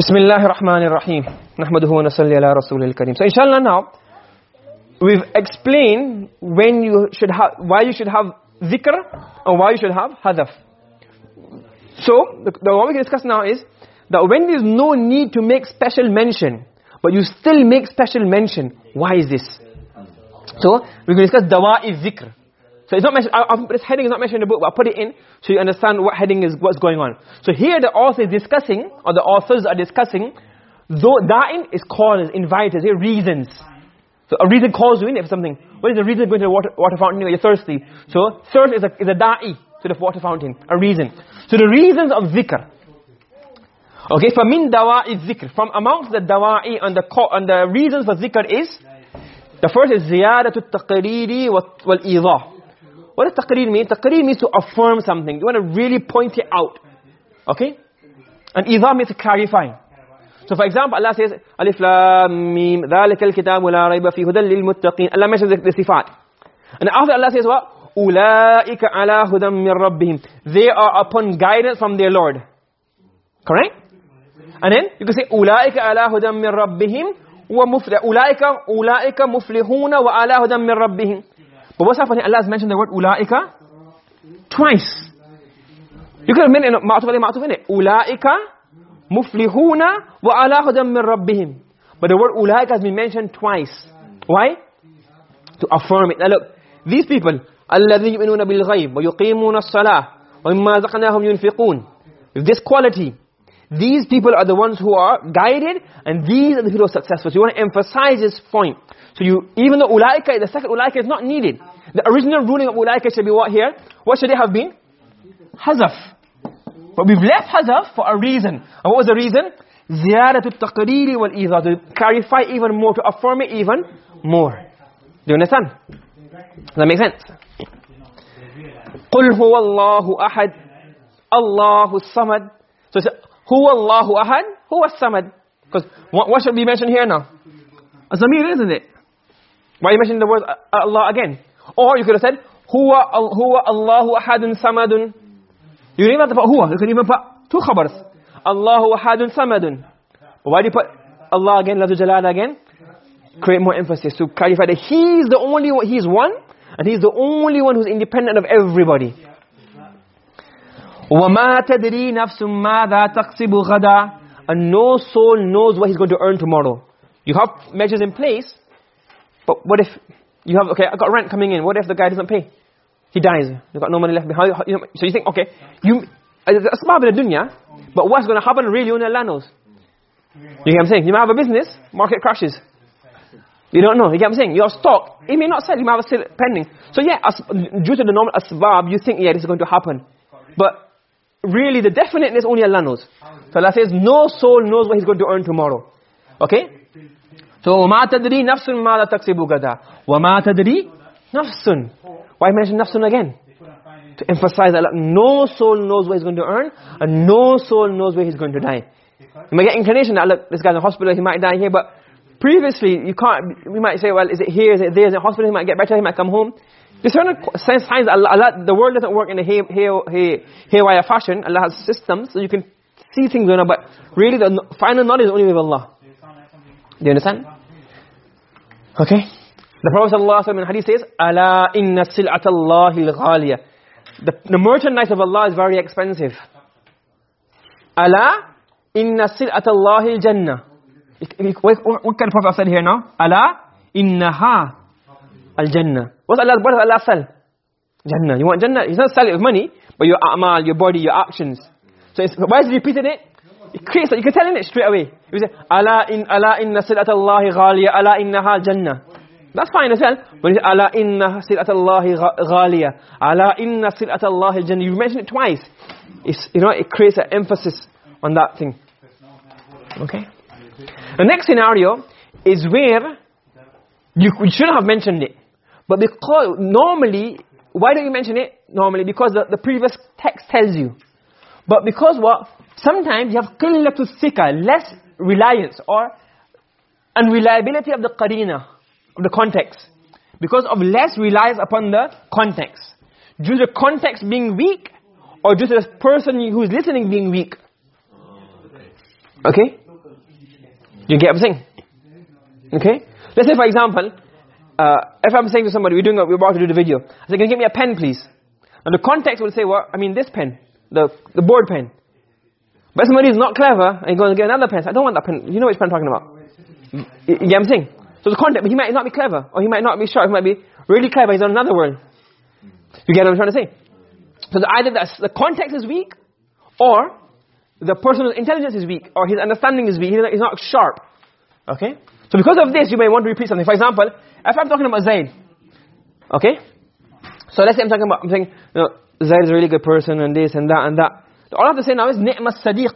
Bismillahir Rahmanir Rahim. Nahmaduhu wa nasalli ala rasulil kareem. So inshallah now we've explained when you should have why you should have zikr and why you should have hadaf. So the, the what we can discuss now is that when there's no need to make special mention but you still make special mention why is this? So we're going to discuss dawa'i zikr. So it's not mentioned, I, I, this heading is not mentioned in the book, but I put it in so you understand what heading is, what's going on. So here the author is discussing, or the authors are discussing, though da'in is called, is invited, here reasons. So a reason calls you in for something. What is the reason going to the water, water fountain? You're thirsty. So thirst is a, is a da'i to the water fountain, a reason. So the reasons of zikr. Okay, for min dawa'i zikr. From amongst the dawa'i and the, and the reasons for zikr is, the first is ziyadatu taqriri wal idah. What does taqreer mean? Taqreer means to affirm something. You want to really point it out. Okay? And idha means to clarify. So for example, Allah says, Alif Lam Mim, ذَلِكَ الْكِتَابُ لَا رَيْبَ فِيهِ هُدًى لِلْمُتَّقِينَ Allah mentions the, the sifat. And after Allah says what? أُولَٰئِكَ عَلَى هُدًى مِّن رَبِّهِمْ They are upon guidance from their Lord. Correct? And then you can say أُولَٰئِكَ عَلَى هُدًى مِّن رَبِّهِمْ وَمُفْلِحُونَ أُولَٰئِكَ أُولَٰئِكَ مُفْلِحُونَ وَعَلَى هُدًى مِّن رَبِّهِمْ But what's happening? Allah has mentioned the word ulaika twice. You could have meant ma'atuf alayhi ma'atuf in it. Ulaika muflihuna wa ala hudam min rabbihim. But the word ulaika has been mentioned twice. Why? To affirm it. Now look, these people, الَّذِي wa بِالْغَيْبِ وَيُقِيمُونَ الصَّلَاةِ وَمِمَّا زَقْنَاهُمْ يُنْفِقُونَ With this quality, these people are the ones who are guided and these are the people who are successful. So you want to emphasize this point. So you, even though ulaika, the second ulaika is not needed. The original ruling of ulaika should be what here? What should it have been? Hazaf. But we've left hazaf for a reason. And what was the reason? Ziyadatul taqriri wal idha. To clarify even more, to affirm it even more. Do you understand? Does that make sense? قُلْ هُوَ اللَّهُ أَحَدٌ اللَّهُ الصَّمَدُ So Huwa Allahu ahad, huwa samad. Because what, what, should be mentioned here now? A isn't it? Why you mentioned the word uh, uh, Allah again? Or you could have said, Huwa, huwa Allahu ahadun samadun. You didn't even to put huwa. You could even put two khabars. Allahu ahadun samadun. But why do you put Allah again, Lazu Jalal again? Create more emphasis to clarify that He is the only one, He is one, and He is the only one who's independent of everybody. وَمَا تَدْرِي نَفْسٌ مَاذَا تَقْسِبُ غَدًا And no soul knows what he's going to earn tomorrow. You have measures in place, but what if you have, okay, I've got rent coming in. What if the guy doesn't pay? He dies. You've got no money left behind. So you think, okay, you, it's asbab in the dunya, but what's going to happen really only Allah knows. You get what I'm saying? You might have a business, market crashes. You don't know. You get what I'm saying? Your stock, it may not sell, you might have a sale pending. So yeah, as, due to the normal asbab, you think, yeah, this is going to happen. But really, the definiteness only Allah knows. So Allah says, no soul knows what he's going to earn tomorrow. Okay? So, وَمَا تَدْرِي نَفْسٌ مَا لَا تَكْسِبُ غَدًا وَمَا تَدْرِي نَفْسٌ Why mention nafsun again? To emphasize that no soul knows what he's going to earn, and no soul knows where he's going to die. You might get inclination that, look, this guy's in hospital, he might die here, but previously, you can't, we might say, well, is it here, is it there, is it hospital, he might get better, he might come home. There's certain signs Allah, Allah, the world doesn't work in a hay, hay, hay, haywire fashion. Allah has systems, so you can see things going on, but really the final knowledge is only with Allah. Do you understand? Okay? The Prophet ﷺ in hadith says, أَلَا إِنَّ سِلْعَةَ اللَّهِ الْغَالِيَةِ the, the merchandise of Allah is very expensive. أَلَا إِنَّ سِلْعَةَ اللَّهِ الْجَنَّةِ what can the Prophet said here now? Allah innaha al-jannah. What's Allah, what does Allah sell? Jannah. You want Jannah? He's not selling it with money, but your amal, your body, your actions. So why is he repeating it? It creates, you can tell in it straight away. You say, Allah in, Allah inna silatallahi ghaliya, Allah innaha jannah. That's fine as well. But it's ala inna silatallahi ghaliya. Ala inna silatallahi jannah. You mentioned it twice. It's, you know, it creates an emphasis on that thing. Okay? The next scenario is where you, you shouldn't have mentioned it. But because, normally, why don't you mention it? Normally, because the, the previous text tells you. But because what? Sometimes you have qillatu thika, less reliance or unreliability of the qarina, of the context. Because of less reliance upon the context. Due to the context being weak, or due to the person who is listening being weak. Okay? You get what I'm saying? Okay? Let's say for example, uh, if I'm saying to somebody, we're, doing a, we're about to do the video. I say, can you get me a pen please? And the context will say, well, I mean this pen, the, the board pen. But somebody is not clever and going to get another pen. So I don't want that pen. You know which pen I'm talking about. You, get what I'm saying? So the context, but he might not be clever. Or he might not be sharp. He might be really clever. He's on another world. You get what I'm trying to say? So the, either the, the context is weak or the person's intelligence is weak or his understanding is weak. He's not sharp. Okay? So because of this, you may want to repeat something. For example, if I'm talking about Zaid, okay? So let's say I'm talking about, I'm saying, you know, Zaid is a really good person and this and that and that. All I have to say now is ni'ma sadiq.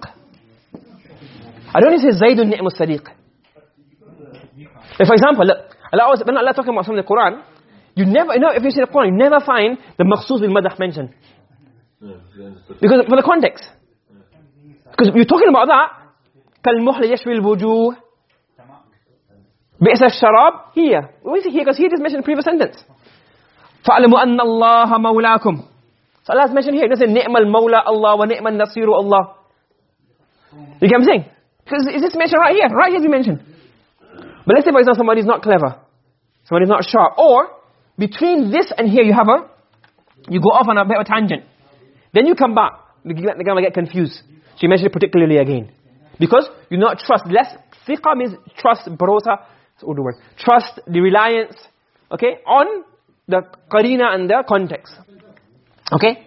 I don't need to say Zaidun ni'ma sadiq. If for example, look, Allah always, when Allah talking about something in the Quran, you never, you know, if you see the Quran, you never find the maqsoos bil madah mentioned. Because for the context. Because you're talking about that, كالمحل يشوي الوجوه بئس الشراب here. Why is it here? Because he just mentioned the previous sentence. فَعْلَمُوا أَنَّ اللَّهَ مَوْلَاكُمْ so Allah has mentioned here, it doesn't say ni'mal mawla Allah wa ni'mal nasiru Allah. You get what I'm saying? Because it's just mentioned right here, right here it's mentioned. But let's say for example somebody is not clever, somebody is not sharp, or between this and here you have a, you go off on a bit of a tangent. Then you come back, the guy get confused. So you mention it particularly again. Because you not trust, less, thiqa means trust, barosa, the word. Trust, the reliance, okay, on the qarina and the context. Okay?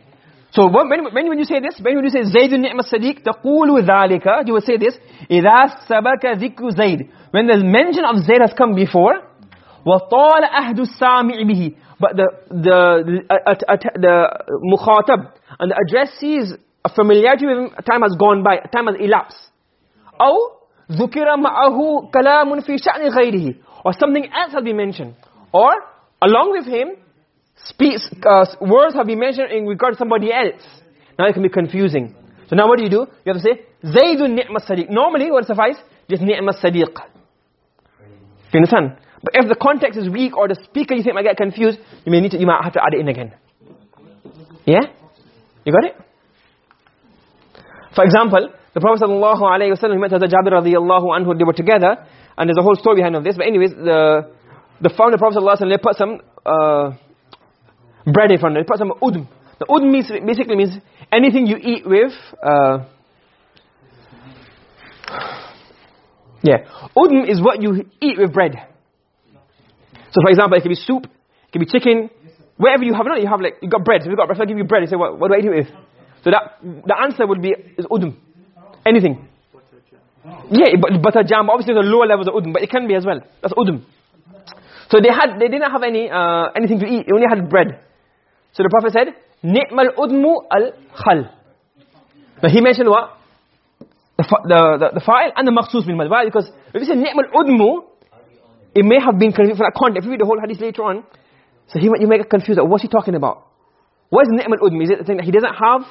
So when, when, when you say this, when you say Zaydun ni'ma sadiq, taqulu dhalika, you will say this, إِذَا سَبَكَ ذِكْرُ زَيْد When the mention of Zayd has come before, وَطَالَ أَهْدُ السَّامِعِ بِهِ But the, the, uh, uh, uh, the mukhatab and the addressee's familiarity with him, time has gone by, time has elapsed. أو ذُكِرَ مَعَهُ كَلَامٌ فِي شَأْنِ غَيْرِهِ Or something else has been mentioned. Or, along with him, speaks, uh, words have been mentioned in regard to somebody else. Now it can be confusing. So now what do you do? You have to say, Zaydun ni'ma sadiq. Normally, what suffice? Just ni'ma sadiq. Do you understand? But if the context is weak or the speaker you think might get confused, you may need to, you might have to add it in again. Yeah? You got it? For example, the Prophet sallallahu alaihi wasallam met Hazrat Jabir radiyallahu anhu, they were together, and there's a whole story behind of this. But anyways, the the founder Prophet sallallahu alaihi wasallam, put some uh, bread in front of it. Put some udm. The udm means, basically means anything you eat with. Uh, yeah. Udm is what you eat with bread. So for example, it could be soup, it could be chicken, whatever you have. No, you have like, you got bread. So you got bread, so I give you bread. You say, what, what do I eat it with? So that, the answer would be, is udm. Anything. Yeah, but butter jam, obviously the lower levels of udum, but it can be as well. That's udum. So they had, they didn't have any, uh, anything to eat. They only had bread. So the Prophet said, Ni'mal udmu al-khal. Now he mentioned what? The, the, the, the fa'il and the maqsoos bil mad. Why? Because if you say Ni'mal udmu, it may have been confused for that context. If you read the whole hadith later on, so he, you may get confused. What's he talking about? What is Ni'mal udmu? Is it the thing that he doesn't have?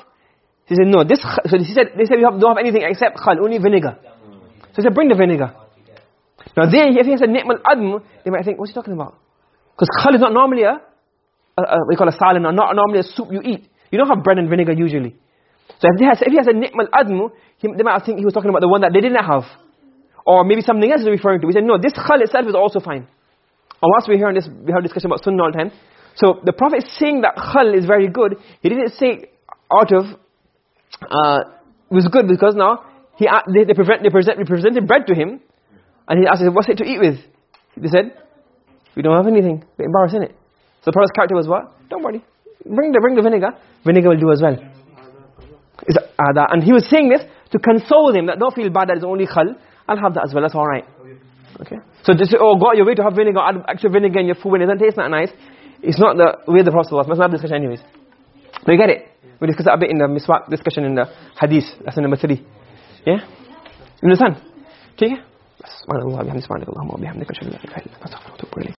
He said, no. This, so he said, they said we have, don't have anything except khal, only vinegar. So he said, bring the vinegar. Now there, if he said Ni'mal udmu, they might think, what's he talking about? Because khal is not normally a uh, uh, we call a salad, or not normally a soup you eat. You don't have bread and vinegar usually. So if he has, if he has a ni'mal admu, he, they might think he was talking about the one that they didn't have. Or maybe something else he's referring to. We said, no, this khal itself is also fine. And once we're hear this, we have a discussion about sunnah all the time. So the Prophet is saying that khal is very good. He didn't say out of, uh, it was good because now, he, they, they, prevent, they, present, they presented bread to him. And he asked, what's it to eat with? They said, we don't have anything. They're embarrassed, it? So the Prophet's character was what? Don't worry. Bring the, bring the vinegar. Vinegar will do as well. Uh, that, and he was saying this to console them that don't feel bad that it's only khal. I'll have that as well. That's all right. Okay. So just oh, go out your way to have vinegar, add extra vinegar in your food when it doesn't taste that nice. It's not the way the Prophet was. Must not have discussion anyways. Do you get it? We discussed a bit in the miswak discussion in the hadith, That's number 3. Yeah? You understand? Okay? Subhanallah, bihamdi, subhanallah, bihamdi, subhanallah, bihamdi, subhanallah, bihamdi, subhanallah, bihamdi, subhanallah, bihamdi,